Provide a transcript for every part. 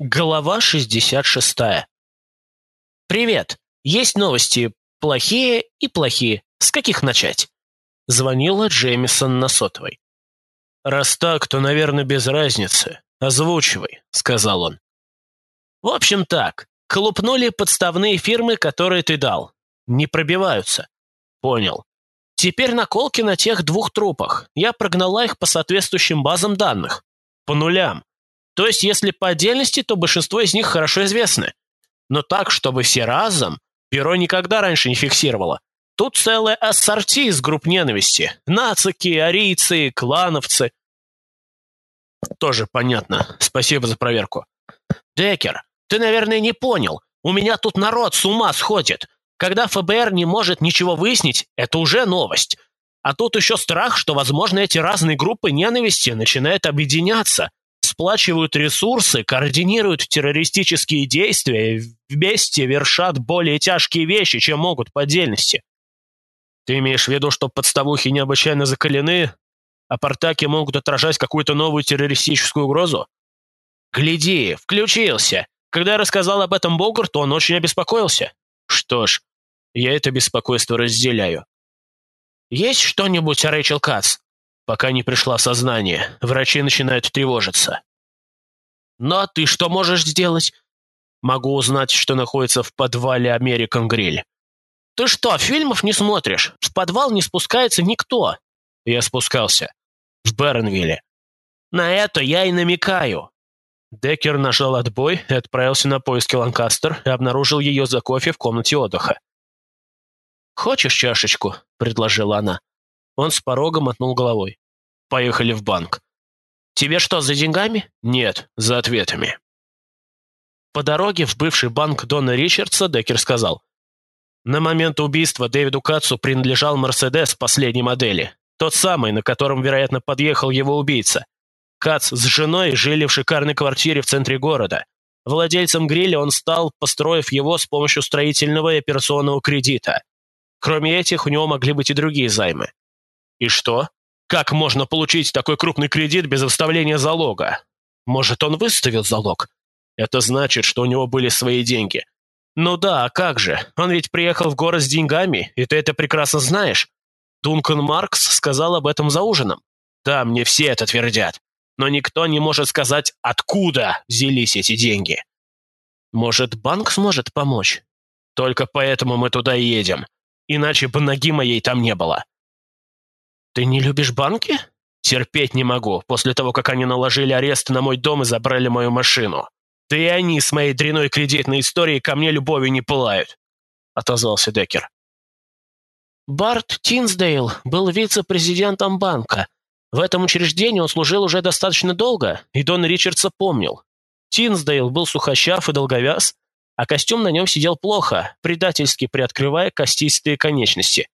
Глава 66. «Привет. Есть новости. Плохие и плохие. С каких начать?» Звонила Джеймисон на сотовой. «Раз так, то, наверное, без разницы. Озвучивай», — сказал он. «В общем так. Колупнули подставные фирмы, которые ты дал. Не пробиваются». «Понял. Теперь наколки на тех двух трупах. Я прогнала их по соответствующим базам данных. По нулям. То есть, если по отдельности, то большинство из них хорошо известны. Но так, чтобы все разом, бюро никогда раньше не фиксировало. Тут целая ассорти из групп ненависти. Нацики, арийцы, клановцы. Тоже понятно. Спасибо за проверку. Декер, ты, наверное, не понял. У меня тут народ с ума сходит. Когда ФБР не может ничего выяснить, это уже новость. А тут еще страх, что, возможно, эти разные группы ненависти начинают объединяться сплачивают ресурсы, координируют террористические действия и вместе вершат более тяжкие вещи, чем могут по отдельности. Ты имеешь в виду, что подставухи необычайно закалены, а портаки могут отражать какую-то новую террористическую угрозу? Гляди, включился. Когда я рассказал об этом Богарту, он очень обеспокоился. Что ж, я это беспокойство разделяю. Есть что-нибудь о Рэйчел Кац? Пока не пришла сознание, врачи начинают тревожиться. Ну а ты что можешь сделать? Могу узнать, что находится в подвале American Grill. Ты что, фильмов не смотришь? В подвал не спускается никто. Я спускался. В Бернвилле. На это я и намекаю. Деккер нажал отбой и отправился на поиски Ланкастер и обнаружил ее за кофе в комнате отдыха. «Хочешь чашечку?» — предложила она. Он с порога мотнул головой. «Поехали в банк». «Тебе что, за деньгами?» «Нет, за ответами». По дороге в бывший банк Дона Ричардса Деккер сказал. На момент убийства Дэвиду Кацу принадлежал Мерседес последней модели. Тот самый, на котором, вероятно, подъехал его убийца. Кац с женой жили в шикарной квартире в центре города. Владельцем гриля он стал, построив его с помощью строительного и операционного кредита. Кроме этих, у него могли быть и другие займы. И что? Как можно получить такой крупный кредит без выставления залога? Может, он выставил залог? Это значит, что у него были свои деньги. Ну да, а как же? Он ведь приехал в город с деньгами, и ты это прекрасно знаешь. Дункан Маркс сказал об этом за ужином. Да, мне все это твердят. Но никто не может сказать, откуда взялись эти деньги. Может, банк сможет помочь? Только поэтому мы туда и едем. Иначе бы ноги моей там не было. «Ты не любишь банки?» «Терпеть не могу, после того, как они наложили арест на мой дом и забрали мою машину. Да и они с моей дряной кредитной историей ко мне любовью не пылают», — отозвался Деккер. Барт Тинсдейл был вице-президентом банка. В этом учреждении он служил уже достаточно долго, и Дон Ричардса помнил. Тинсдейл был сухощав и долговяз, а костюм на нем сидел плохо, предательски приоткрывая костистые конечности.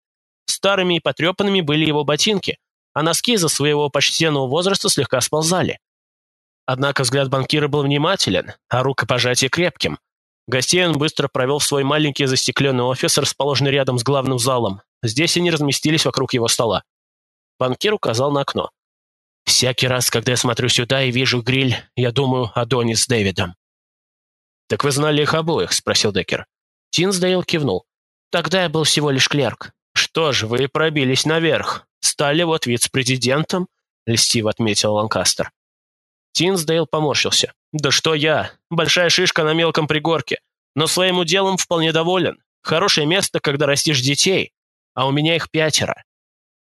Старыми и потрепанными были его ботинки, а носки из-за своего почтенного возраста слегка сползали. Однако взгляд банкира был внимателен, а рукопожатие крепким. Гостей он быстро провел в свой маленький застекленный офис, расположенный рядом с главным залом. Здесь они разместились вокруг его стола. Банкир указал на окно. «Всякий раз, когда я смотрю сюда и вижу гриль, я думаю о Доне с Дэвидом». «Так вы знали их обоих?» – спросил Деккер. Тинсдейл кивнул. «Тогда я был всего лишь клерк. «Что ж, вы пробились наверх. Стали вот вице-президентом», — льстиво отметил Ланкастер. Тинсдейл поморщился. «Да что я? Большая шишка на мелком пригорке. Но своим уделом вполне доволен. Хорошее место, когда растишь детей. А у меня их пятеро».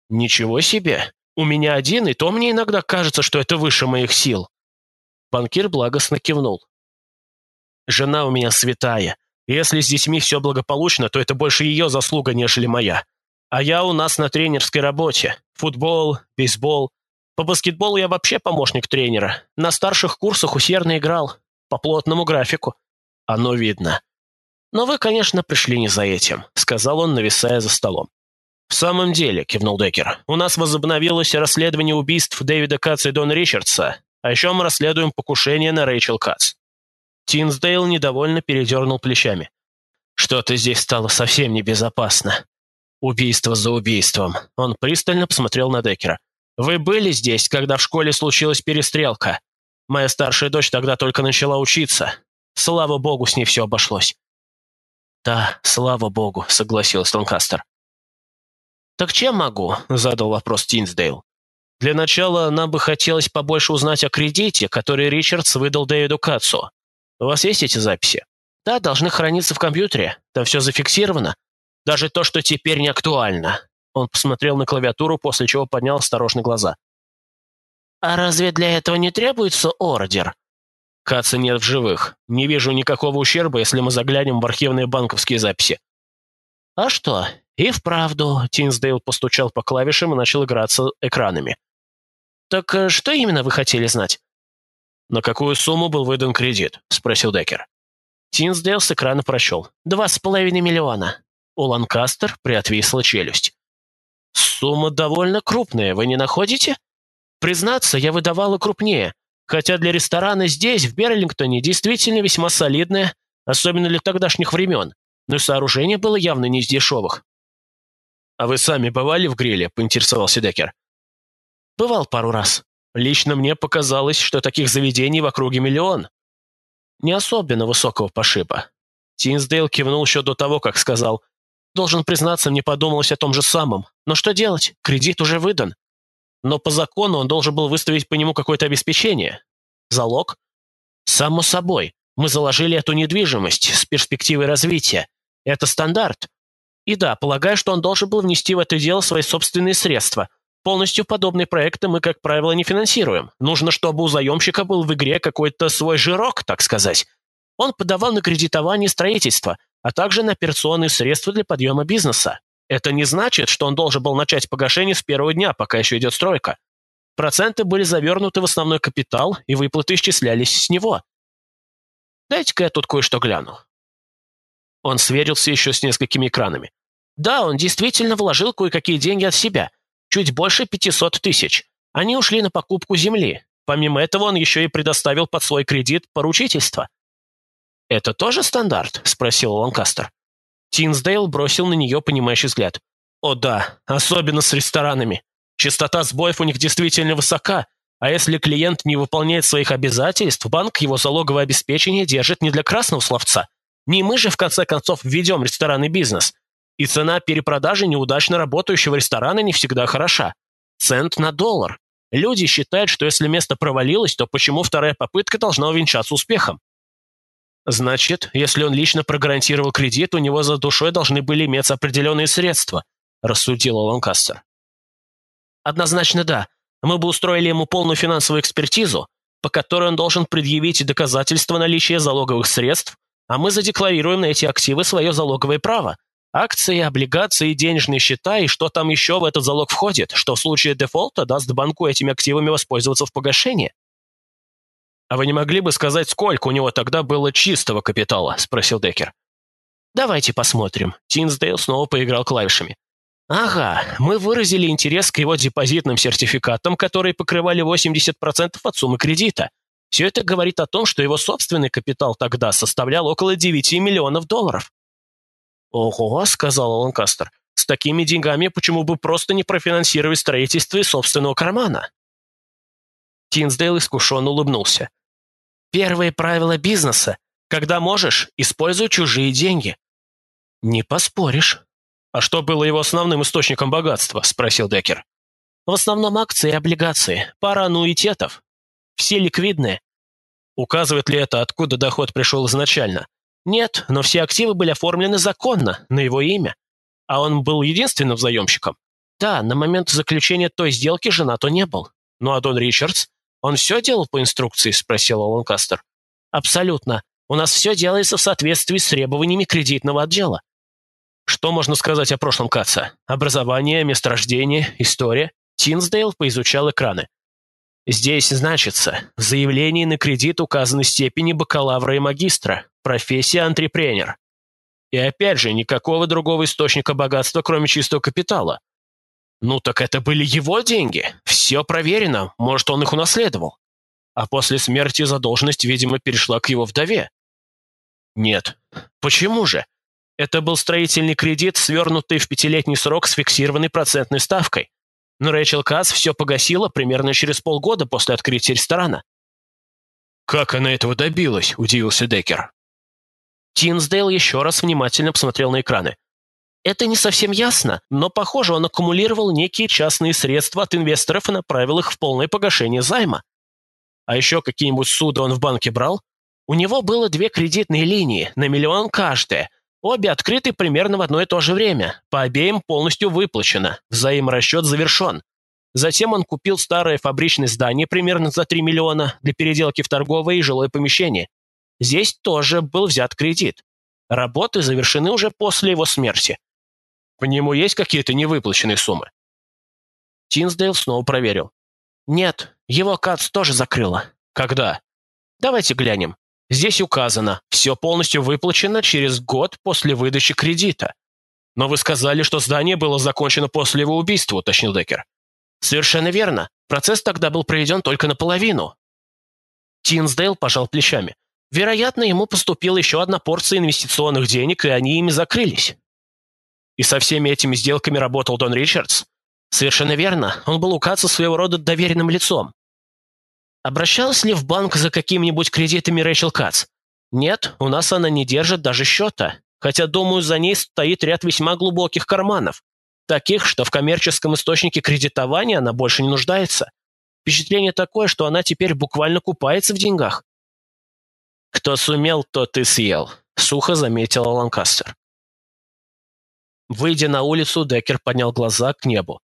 «Ничего себе! У меня один, и то мне иногда кажется, что это выше моих сил». Банкир благостно кивнул. «Жена у меня святая. Если с детьми все благополучно, то это больше ее заслуга, нежели моя. А я у нас на тренерской работе. Футбол, бейсбол. По баскетболу я вообще помощник тренера. На старших курсах усердно играл. По плотному графику. Оно видно. Но вы, конечно, пришли не за этим, сказал он, нависая за столом. «В самом деле», — кивнул Деккер, — «у нас возобновилось расследование убийств Дэвида Катца и Дона Ричардса, а еще мы расследуем покушение на Рэйчел Катц». Тинсдейл недовольно передернул плечами. «Что-то здесь стало совсем небезопасно. Убийство за убийством. Он пристально посмотрел на Деккера. «Вы были здесь, когда в школе случилась перестрелка?» Моя старшая дочь тогда только начала учиться. Слава богу, с ней все обошлось». «Да, слава богу», — согласился Ланкастер. «Так чем могу?» — задал вопрос Тинсдейл. «Для начала нам бы хотелось побольше узнать о кредите, который Ричардс выдал Дэвиду Катсу. У вас есть эти записи?» «Да, должны храниться в компьютере. Там все зафиксировано. Даже то, что теперь не актуально». Он посмотрел на клавиатуру, после чего поднял осторожно глаза. «А разве для этого не требуется ордер?» Каца нет в живых. Не вижу никакого ущерба, если мы заглянем в архивные банковские записи. А что? И вправду, Тинсдейл постучал по клавишам и начал играться экранами. Так э, что именно вы хотели знать? На какую сумму был выдан кредит? Спросил Деккер. Тинсдейл с экрана прочел. Два с половиной миллиона. У Ланкастер приотвисла челюсть. Сумма довольно крупная, вы не находите? Признаться, я выдавала крупнее. Хотя для ресторана здесь, в Берлингтоне, действительно весьма солидное, особенно для тогдашних времен. Но сооружение было явно не из дешевых. «А вы сами бывали в гриле?» – поинтересовался Деккер. «Бывал пару раз. Лично мне показалось, что таких заведений в округе миллион. Не особенно высокого пошиба». Тинсдейл кивнул еще до того, как сказал. «Должен признаться, мне подумалось о том же самом. Но что делать? Кредит уже выдан. Но по закону он должен был выставить по нему какое-то обеспечение. Залог? Само собой. Мы заложили эту недвижимость с перспективой развития. Это стандарт. И да, полагаю, что он должен был внести в это дело свои собственные средства. Полностью подобные проекты мы, как правило, не финансируем. Нужно, чтобы у заемщика был в игре какой-то свой жирок, так сказать. Он подавал на кредитование строительства, а также на операционные средства для подъема бизнеса. Это не значит, что он должен был начать погашение с первого дня, пока еще идет стройка. Проценты были завернуты в основной капитал, и выплаты исчислялись с него. Дайте-ка я тут кое-что гляну. Он сверился еще с несколькими экранами. Да, он действительно вложил кое-какие деньги от себя. Чуть больше 500 тысяч. Они ушли на покупку земли. Помимо этого, он еще и предоставил под свой кредит поручительство. «Это тоже стандарт?» – спросил Ланкастер. Тинсдейл бросил на нее понимающий взгляд. «О да, особенно с ресторанами. Частота сбоев у них действительно высока, а если клиент не выполняет своих обязательств, банк его залоговое обеспечение держит не для красного словца. Не мы же, в конце концов, ведем ресторанный бизнес. И цена перепродажи неудачно работающего ресторана не всегда хороша. Цент на доллар. Люди считают, что если место провалилось, то почему вторая попытка должна увенчаться успехом? Значит, если он лично прогарантировал кредит, у него за душой должны были иметься определенные средства, рассудил Ланкастер. Однозначно да. Мы бы устроили ему полную финансовую экспертизу, по которой он должен предъявить доказательства наличия залоговых средств, а мы задекларируем на эти активы свое залоговое право. Акции, облигации, денежные счета и что там еще в этот залог входит, что в случае дефолта даст банку этими активами воспользоваться в погашении. «А вы не могли бы сказать, сколько у него тогда было чистого капитала?» – спросил Деккер. «Давайте посмотрим». Тинсдейл снова поиграл клавишами. «Ага, мы выразили интерес к его депозитным сертификатам, которые покрывали 80% от суммы кредита. Все это говорит о том, что его собственный капитал тогда составлял около 9 миллионов долларов». «Ого», — сказал Ланкастер, — «с такими деньгами почему бы просто не профинансировать строительство из собственного кармана?» Тинсдейл искушенно улыбнулся. «Первое правило бизнеса. Когда можешь, используй чужие деньги». «Не поспоришь». «А что было его основным источником богатства?» – спросил Деккер. «В основном акции и облигации, пара аннуитетов. Все ликвидные». Указывает ли это, откуда доход пришел изначально? Нет, но все активы были оформлены законно, на его имя. А он был единственным заемщиком? Да, на момент заключения той сделки женат он не был. Ну а Дон Ричардс? «Он все делал по инструкции?» – спросил Ланкастер. «Абсолютно. У нас все делается в соответствии с требованиями кредитного отдела». Что можно сказать о прошлом Каца? Образование, месторождение, история? Тинсдейл поизучал экраны. Здесь значится, в заявлении на кредит указаны степени бакалавра и магистра, профессия антрепренер. И опять же, никакого другого источника богатства, кроме чистого капитала. Ну так это были его деньги. Все проверено. Может, он их унаследовал. А после смерти задолженность, видимо, перешла к его вдове. Нет. Почему же? Это был строительный кредит, свернутый в пятилетний срок с фиксированной процентной ставкой. Но Рэйчел Касс все погасила примерно через полгода после открытия ресторана. «Как она этого добилась?» – удивился Деккер. Тинсдейл еще раз внимательно посмотрел на экраны. Это не совсем ясно, но, похоже, он аккумулировал некие частные средства от инвесторов и направил их в полное погашение займа. А еще какие-нибудь суда он в банке брал? У него было две кредитные линии, на миллион каждая. Обе открыты примерно в одно и то же время. По обеим полностью выплачено. Взаиморасчет завершен. Затем он купил старое фабричное здание примерно за 3 миллиона для переделки в торговое и жилое помещение. Здесь тоже был взят кредит. Работы завершены уже после его смерти. По нему есть какие-то невыплаченные суммы?» Тинсдейл снова проверил. «Нет, его Кац тоже закрыла». «Когда?» «Давайте глянем. Здесь указано, все полностью выплачено через год после выдачи кредита». «Но вы сказали, что здание было закончено после его убийства», — уточнил Деккер. «Совершенно верно. Процесс тогда был проведен только наполовину». Тинсдейл пожал плечами. Вероятно, ему поступила еще одна порция инвестиционных денег, и они ими закрылись. И со всеми этими сделками работал Дон Ричардс? Совершенно верно. Он был у Каца своего рода доверенным лицом. Обращалась ли в банк за какими-нибудь кредитами Рэйчел Кац? Нет, у нас она не держит даже счета. Хотя, думаю, за ней стоит ряд весьма глубоких карманов. Таких, что в коммерческом источнике кредитования она больше не нуждается. Впечатление такое, что она теперь буквально купается в деньгах. «Кто сумел, тот и съел», — сухо заметил Ланкастер. Выйдя на улицу, Деккер поднял глаза к небу.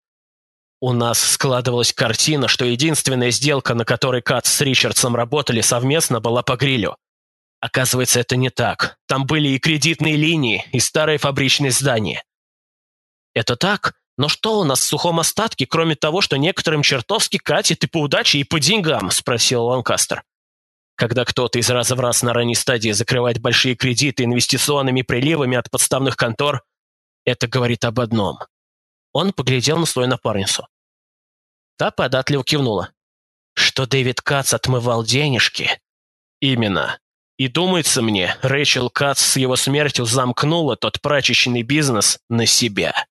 У нас складывалась картина, что единственная сделка, на которой Кат с Ричардсом работали совместно, была по грилю. Оказывается, это не так. Там были и кредитные линии, и старые фабричные здания. Это так, но что у нас в сухом остатке, кроме того, что некоторым чертовски катит и по удаче, и по деньгам? Спросил Ланкастер. Когда кто-то из раза в раз на ранней стадии закрывает большие кредиты инвестиционными приливами от подставных контор, это говорит об одном. Он поглядел на свою напарницу. Та податливо кивнула. Что Дэвид Кац отмывал денежки? Именно. И думается мне, Рэйчел Кац с его смертью замкнула тот прачечный бизнес на себя.